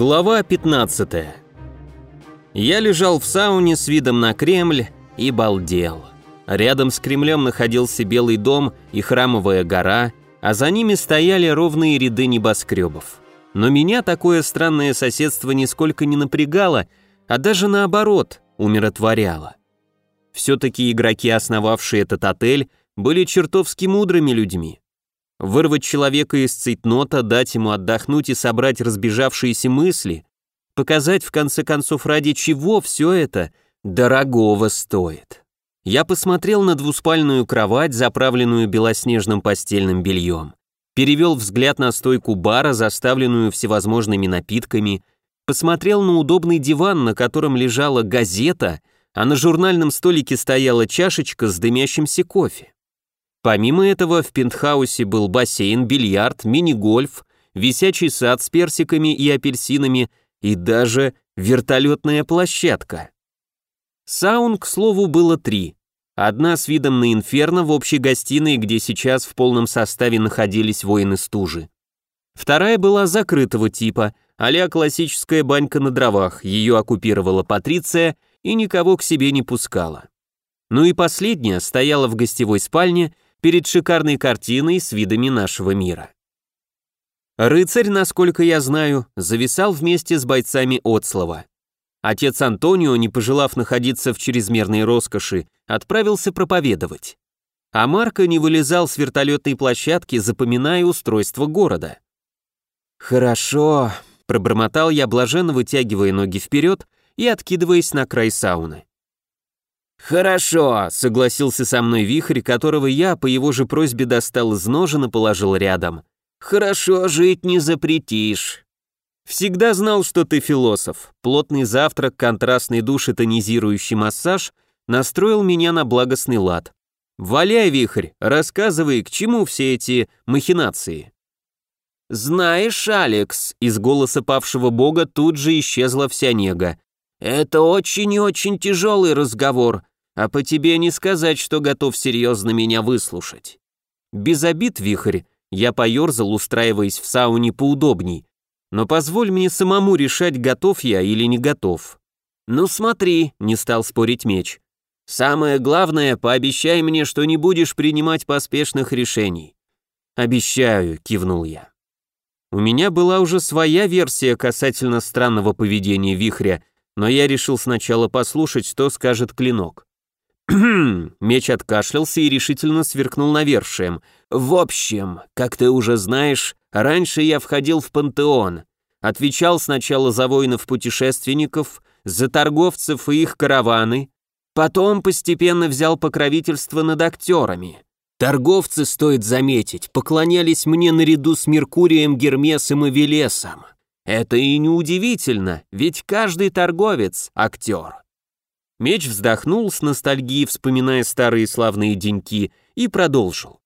Глава 15. Я лежал в сауне с видом на Кремль и балдел. Рядом с Кремлем находился Белый дом и Храмовая гора, а за ними стояли ровные ряды небоскребов. Но меня такое странное соседство нисколько не напрягало, а даже наоборот, умиротворяло. Все-таки игроки, основавшие этот отель, были чертовски мудрыми людьми. Вырвать человека из цейтнота, дать ему отдохнуть и собрать разбежавшиеся мысли, показать в конце концов ради чего все это дорогого стоит. Я посмотрел на двуспальную кровать, заправленную белоснежным постельным бельем, перевел взгляд на стойку бара, заставленную всевозможными напитками, посмотрел на удобный диван, на котором лежала газета, а на журнальном столике стояла чашечка с дымящимся кофе. Помимо этого, в пентхаусе был бассейн, бильярд, мини-гольф, висячий сад с персиками и апельсинами и даже вертолетная площадка. Саун, к слову, было три. Одна с видом на инферно в общей гостиной, где сейчас в полном составе находились воины стужи. Вторая была закрытого типа, а классическая банька на дровах, ее оккупировала Патриция и никого к себе не пускала. Ну и последняя стояла в гостевой спальне перед шикарной картиной с видами нашего мира. Рыцарь, насколько я знаю, зависал вместе с бойцами Отслова. Отец Антонио, не пожелав находиться в чрезмерной роскоши, отправился проповедовать. А Марко не вылезал с вертолетной площадки, запоминая устройство города. «Хорошо», — пробормотал я, блаженно вытягивая ноги вперед и откидываясь на край сауны. «Хорошо», — согласился со мной вихрь, которого я по его же просьбе достал из ножен и положил рядом. «Хорошо жить не запретишь». «Всегда знал, что ты философ. Плотный завтрак, контрастный душ и тонизирующий массаж настроил меня на благостный лад. Валяй, вихрь, рассказывай, к чему все эти махинации». «Знаешь, Алекс», — из голоса павшего бога тут же исчезла вся нега. «Это очень и очень тяжелый разговор, а по тебе не сказать, что готов серьезно меня выслушать. Без обид, вихрь, я поерзал, устраиваясь в сауне поудобней, но позволь мне самому решать, готов я или не готов. Ну смотри, не стал спорить меч. Самое главное, пообещай мне, что не будешь принимать поспешных решений. Обещаю, кивнул я. У меня была уже своя версия касательно странного поведения вихря, но я решил сначала послушать, что скажет клинок. Меч откашлялся и решительно сверкнул навершием. «В общем, как ты уже знаешь, раньше я входил в пантеон. Отвечал сначала за воинов-путешественников, за торговцев и их караваны, потом постепенно взял покровительство над актерами. Торговцы, стоит заметить, поклонялись мне наряду с Меркурием, Гермесом и Велесом. Это и не удивительно, ведь каждый торговец – актер. Меч вздохнул с ностальгией, вспоминая старые славные деньки, и продолжил.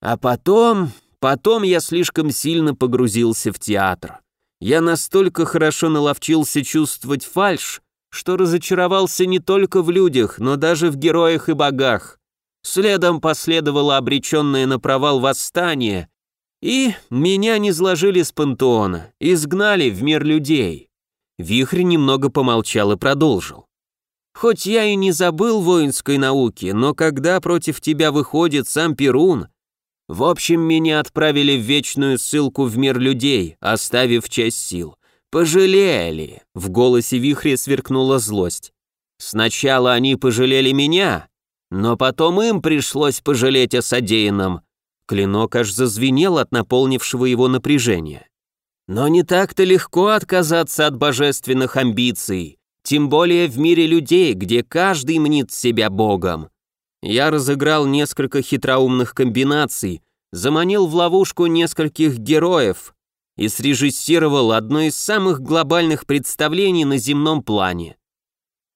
А потом, потом я слишком сильно погрузился в театр. Я настолько хорошо наловчился чувствовать фальшь, что разочаровался не только в людях, но даже в героях и богах. Следом последовало обреченное на провал восстание, и меня не сложили с пантеона, изгнали в мир людей. Вихрь немного помолчал и продолжил. Хоть я и не забыл воинской науки, но когда против тебя выходит сам Перун... В общем, меня отправили в вечную ссылку в мир людей, оставив часть сил. Пожалели. В голосе вихря сверкнула злость. Сначала они пожалели меня, но потом им пришлось пожалеть о содеянном. Клинок аж зазвенел от наполнившего его напряжения. Но не так-то легко отказаться от божественных амбиций. Тем более в мире людей, где каждый мнит себя богом. Я разыграл несколько хитроумных комбинаций, заманил в ловушку нескольких героев и срежиссировал одно из самых глобальных представлений на земном плане.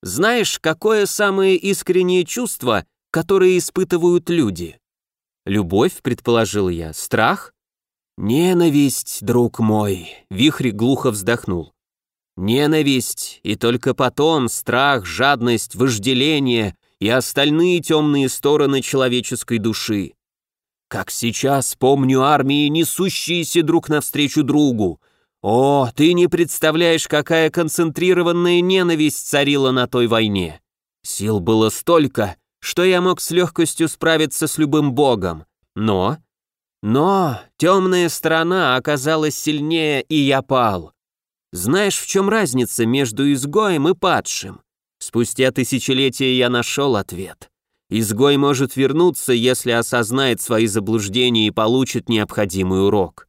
Знаешь, какое самое искреннее чувство, которое испытывают люди? Любовь, предположил я, страх? Ненависть, друг мой, Вихрь глухо вздохнул. Ненависть, и только потом страх, жадность, вожделение и остальные темные стороны человеческой души. Как сейчас помню армии, несущиеся друг навстречу другу. О, ты не представляешь, какая концентрированная ненависть царила на той войне. Сил было столько, что я мог с легкостью справиться с любым богом. Но... Но темная сторона оказалась сильнее, и я пал. Знаешь, в чем разница между изгоем и падшим? Спустя тысячелетия я нашел ответ. Изгой может вернуться, если осознает свои заблуждения и получит необходимый урок.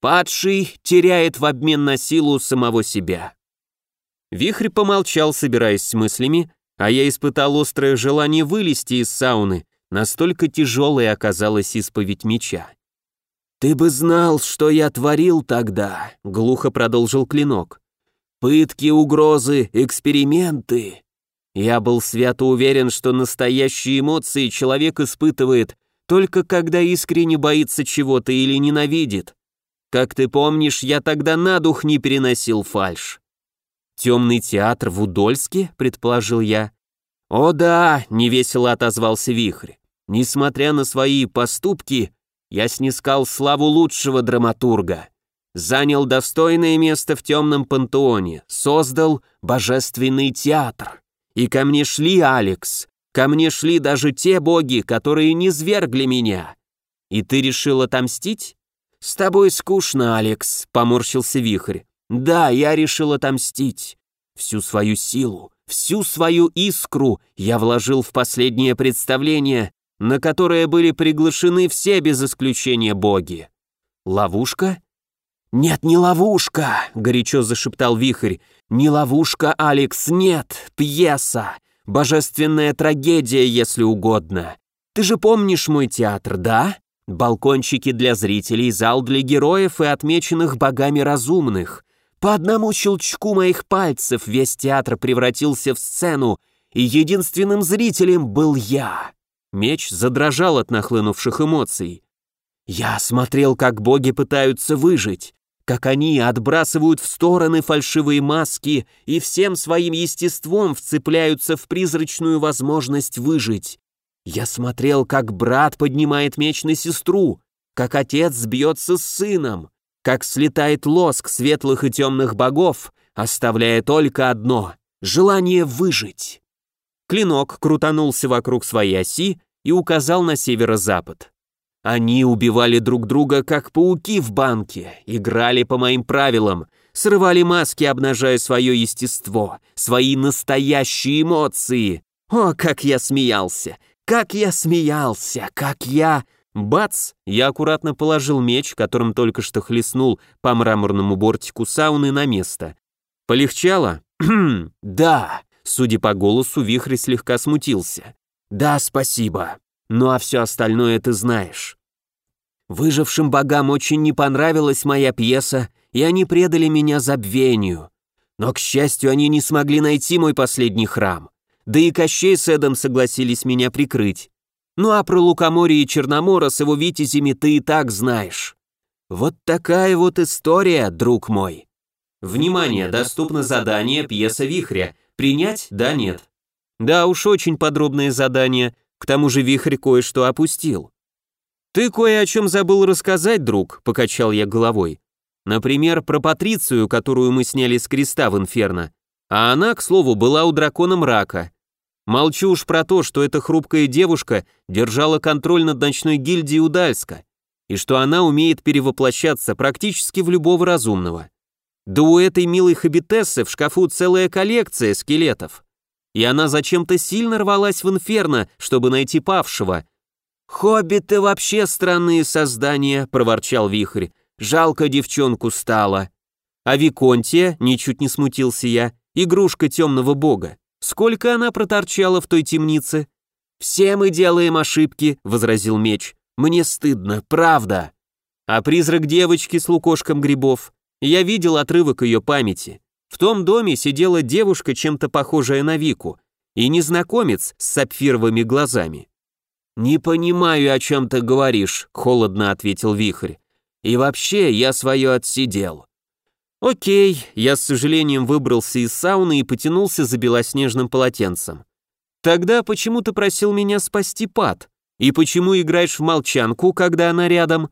Падший теряет в обмен на силу самого себя. Вихрь помолчал, собираясь с мыслями, а я испытал острое желание вылезти из сауны, настолько тяжелой оказалась исповедь меча. «Ты бы знал, что я творил тогда», — глухо продолжил клинок. «Пытки, угрозы, эксперименты. Я был свято уверен, что настоящие эмоции человек испытывает только когда искренне боится чего-то или ненавидит. Как ты помнишь, я тогда на дух не переносил фальш. «Темный театр в Удольске?» — предположил я. «О да!» — невесело отозвался Вихрь. «Несмотря на свои поступки, я снискал славу лучшего драматурга. Занял достойное место в темном пантеоне, создал божественный театр. И ко мне шли, Алекс, ко мне шли даже те боги, которые не свергли меня. И ты решил отомстить? С тобой скучно, Алекс, поморщился вихрь. Да, я решил отомстить. Всю свою силу, всю свою искру я вложил в последнее представление, на которое были приглашены все без исключения боги. Ловушка? «Нет, не ловушка!» — горячо зашептал Вихрь. «Не ловушка, Алекс, нет! Пьеса! Божественная трагедия, если угодно! Ты же помнишь мой театр, да? Балкончики для зрителей, зал для героев и отмеченных богами разумных. По одному щелчку моих пальцев весь театр превратился в сцену, и единственным зрителем был я!» Меч задрожал от нахлынувших эмоций. «Я смотрел, как боги пытаются выжить, как они отбрасывают в стороны фальшивые маски и всем своим естеством вцепляются в призрачную возможность выжить. Я смотрел, как брат поднимает меч на сестру, как отец бьется с сыном, как слетает лоск светлых и темных богов, оставляя только одно — желание выжить. Клинок крутанулся вокруг своей оси и указал на северо-запад. Они убивали друг друга, как пауки в банке, играли по моим правилам, срывали маски, обнажая свое естество, свои настоящие эмоции. О, как я смеялся! Как я смеялся! Как я... Бац! Я аккуратно положил меч, которым только что хлестнул по мраморному бортику сауны на место. Полегчало? да. Судя по голосу, вихрь слегка смутился. Да, спасибо. Ну а все остальное ты знаешь. Выжившим богам очень не понравилась моя пьеса, и они предали меня забвению. Но, к счастью, они не смогли найти мой последний храм. Да и Кощей с Эдом согласились меня прикрыть. Ну а про Лукоморье и Черномора с его витязями ты и так знаешь. Вот такая вот история, друг мой. Внимание, доступно задание пьеса Вихря. Принять? Да, нет. Да уж очень подробное задание, к тому же вихрь кое-что опустил. «Ты кое о чем забыл рассказать, друг», — покачал я головой. «Например, про Патрицию, которую мы сняли с креста в Инферно. А она, к слову, была у дракона мрака. Молчу уж про то, что эта хрупкая девушка держала контроль над ночной гильдией Удальска, и что она умеет перевоплощаться практически в любого разумного. Да у этой милой хабитессы в шкафу целая коллекция скелетов и она зачем-то сильно рвалась в инферно, чтобы найти павшего. «Хоббиты вообще странные создания», — проворчал Вихрь. «Жалко девчонку стало». А Виконтия, ничуть не смутился я, игрушка темного бога. Сколько она проторчала в той темнице? «Все мы делаем ошибки», — возразил меч. «Мне стыдно, правда». А призрак девочки с лукошком грибов? Я видел отрывок ее памяти. В том доме сидела девушка, чем-то похожая на Вику, и незнакомец с сапфировыми глазами. «Не понимаю, о чем ты говоришь», — холодно ответил Вихрь. «И вообще, я свое отсидел». «Окей», я с сожалением выбрался из сауны и потянулся за белоснежным полотенцем. «Тогда почему ты просил меня спасти Пат? И почему играешь в молчанку, когда она рядом?»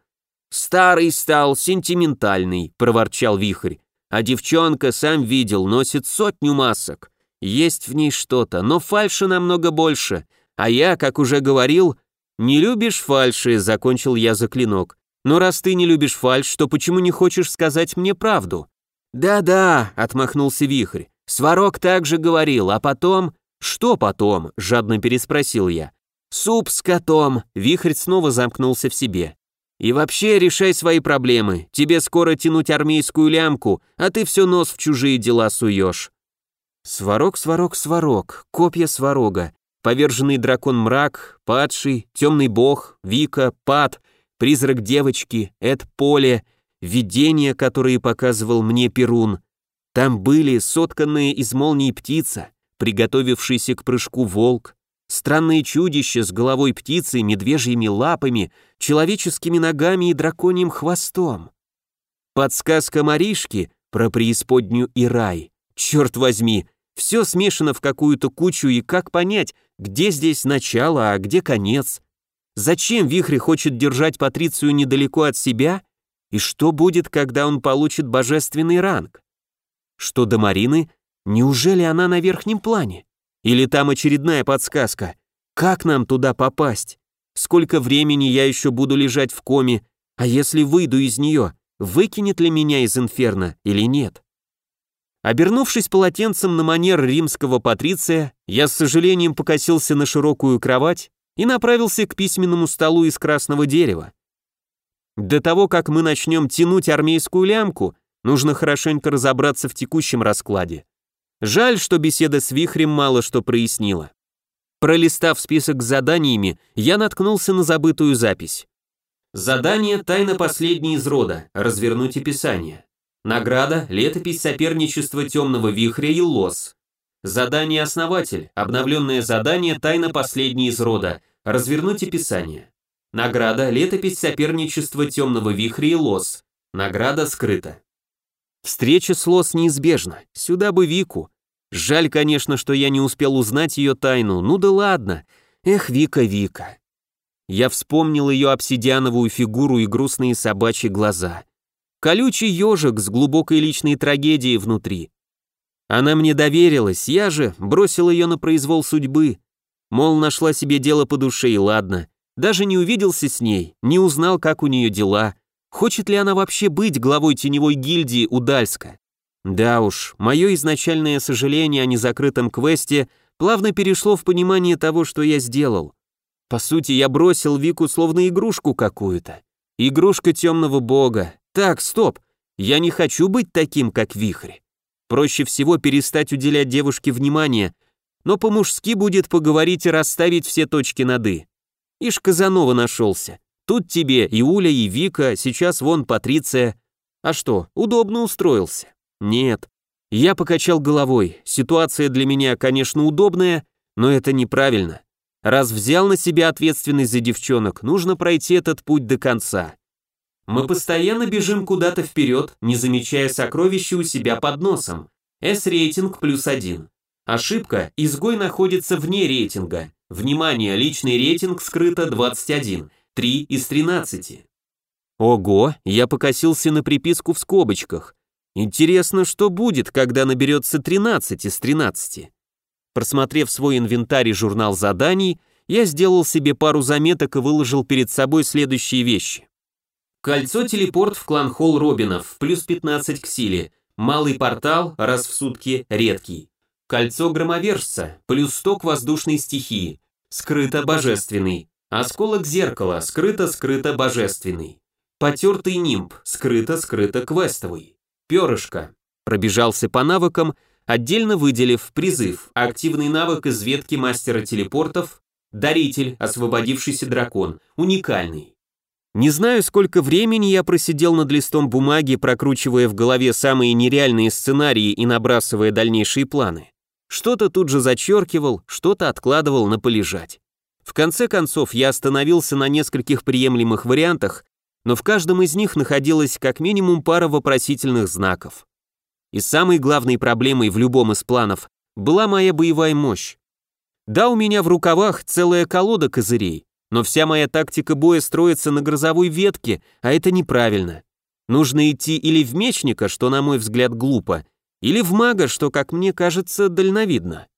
«Старый стал, сентиментальный», — проворчал Вихрь. А девчонка, сам видел, носит сотню масок. Есть в ней что-то, но фальши намного больше. А я, как уже говорил, не любишь фальши, закончил я за клинок. Но раз ты не любишь фальш, то почему не хочешь сказать мне правду? Да-да, отмахнулся Вихрь. Сварог также говорил, а потом... Что потом? жадно переспросил я. Суп с котом. Вихрь снова замкнулся в себе. И вообще решай свои проблемы. Тебе скоро тянуть армейскую лямку, а ты все нос в чужие дела суешь. Сварог, сварог, сварог, копья сварога, поверженный дракон мрак, падший, темный бог, Вика, пад, призрак девочки, Эд поле, видения, которые показывал мне Перун. Там были сотканные из молний птица, приготовившийся к прыжку волк, Странные чудища с головой птицы, медвежьими лапами, человеческими ногами и драконьим хвостом. Подсказка Маришки про преисподнюю и рай. Черт возьми, все смешано в какую-то кучу, и как понять, где здесь начало, а где конец? Зачем Вихрь хочет держать Патрицию недалеко от себя? И что будет, когда он получит божественный ранг? Что до Марины, неужели она на верхнем плане? Или там очередная подсказка? Как нам туда попасть? Сколько времени я еще буду лежать в коме? А если выйду из нее, выкинет ли меня из инферно или нет? Обернувшись полотенцем на манер римского патриция, я с сожалением покосился на широкую кровать и направился к письменному столу из красного дерева. До того, как мы начнем тянуть армейскую лямку, нужно хорошенько разобраться в текущем раскладе. Жаль, что беседа с Вихрем мало что прояснила. Пролистав список заданиями, я наткнулся на забытую запись. Задание «Тайна последней из рода. Развернуть описание». Награда «Летопись соперничества темного вихря и лос». Задание «Основатель». Обновленное задание «Тайна последней из рода. Развернуть описание». Награда «Летопись соперничества темного вихря и лос». Награда скрыта. Встреча с Лос неизбежна. Сюда бы Вику. Жаль, конечно, что я не успел узнать ее тайну. Ну да ладно. Эх, Вика, Вика. Я вспомнил ее обсидиановую фигуру и грустные собачьи глаза. Колючий ежик с глубокой личной трагедией внутри. Она мне доверилась, я же бросил ее на произвол судьбы. Мол, нашла себе дело по душе и ладно. Даже не увиделся с ней, не узнал, как у нее дела. Хочет ли она вообще быть главой теневой гильдии Удальска? Да уж, мое изначальное сожаление о незакрытом квесте плавно перешло в понимание того, что я сделал. По сути, я бросил Вику словно игрушку какую-то. Игрушка темного бога. Так, стоп. Я не хочу быть таким, как Вихрь. Проще всего перестать уделять девушке внимание, но по-мужски будет поговорить и расставить все точки над «и». Ишь Казанова нашелся. Тут тебе и Уля, и Вика, сейчас вон Патриция. А что, удобно устроился? Нет. Я покачал головой. Ситуация для меня, конечно, удобная, но это неправильно. Раз взял на себя ответственность за девчонок, нужно пройти этот путь до конца. Мы постоянно бежим куда-то вперед, не замечая сокровища у себя под носом. S-рейтинг плюс один. Ошибка, изгой находится вне рейтинга. Внимание, личный рейтинг скрыто 21. 3 из 13. Ого, я покосился на приписку в скобочках. Интересно, что будет, когда наберется 13 из 13. Просмотрев свой инвентарь и журнал заданий, я сделал себе пару заметок и выложил перед собой следующие вещи. Кольцо-телепорт в клан Холл Робинов, плюс 15 к силе. Малый портал, раз в сутки, редкий. Кольцо громовержца, плюс 100 к воздушной стихии. Скрыто божественный. Осколок зеркала, скрыто-скрыто божественный. Потертый нимб, скрыто-скрыто квестовый. Перышко. Пробежался по навыкам, отдельно выделив призыв, активный навык из ветки мастера телепортов, даритель, освободившийся дракон, уникальный. Не знаю, сколько времени я просидел над листом бумаги, прокручивая в голове самые нереальные сценарии и набрасывая дальнейшие планы. Что-то тут же зачеркивал, что-то откладывал на полежать. В конце концов, я остановился на нескольких приемлемых вариантах, но в каждом из них находилась как минимум пара вопросительных знаков. И самой главной проблемой в любом из планов была моя боевая мощь. Да, у меня в рукавах целая колода козырей, но вся моя тактика боя строится на грозовой ветке, а это неправильно. Нужно идти или в мечника, что, на мой взгляд, глупо, или в мага, что, как мне кажется, дальновидно.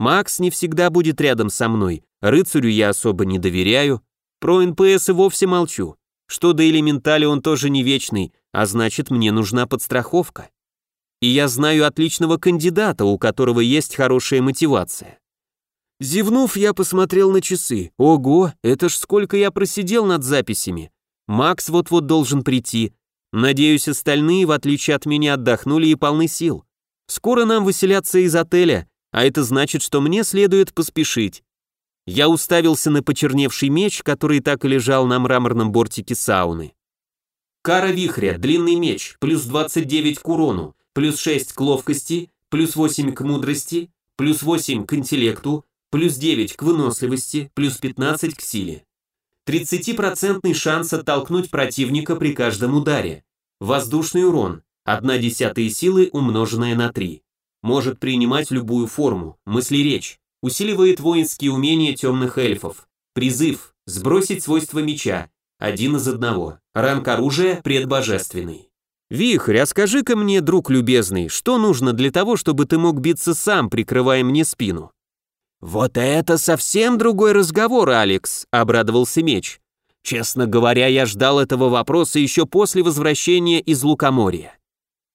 Макс не всегда будет рядом со мной, рыцарю я особо не доверяю, про НПС и вовсе молчу. Что до элементали он тоже не вечный, а значит мне нужна подстраховка. И я знаю отличного кандидата, у которого есть хорошая мотивация. Зевнув, я посмотрел на часы. Ого, это ж сколько я просидел над записями. Макс вот-вот должен прийти. Надеюсь, остальные, в отличие от меня, отдохнули и полны сил. Скоро нам выселяться из отеля, а это значит, что мне следует поспешить. Я уставился на почерневший меч, который так и лежал на мраморном бортике сауны. Кара вихря, длинный меч, плюс 29 к урону, плюс 6 к ловкости, плюс 8 к мудрости, плюс 8 к интеллекту, плюс 9 к выносливости, плюс 15 к силе. 30% шанс оттолкнуть противника при каждом ударе. Воздушный урон, 1 десятая силы умноженная на 3. Может принимать любую форму, мысли-речь. Усиливает воинские умения темных эльфов. Призыв, сбросить свойства меча, один из одного. Ранг оружия предбожественный. Вихрь, а скажи-ка мне, друг любезный, что нужно для того, чтобы ты мог биться сам, прикрывая мне спину? Вот это совсем другой разговор, Алекс, обрадовался меч. Честно говоря, я ждал этого вопроса еще после возвращения из Лукоморья.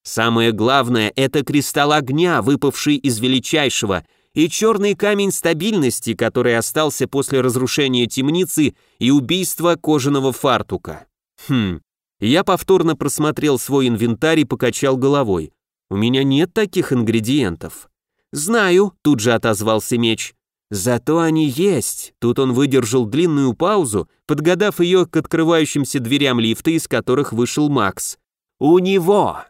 Самое главное – это кристалл огня, выпавший из величайшего, и черный камень стабильности, который остался после разрушения темницы и убийства кожаного фартука. Хм, я повторно просмотрел свой инвентарь и покачал головой. У меня нет таких ингредиентов. Знаю, тут же отозвался меч. Зато они есть. Тут он выдержал длинную паузу, подгадав ее к открывающимся дверям лифта, из которых вышел Макс. У него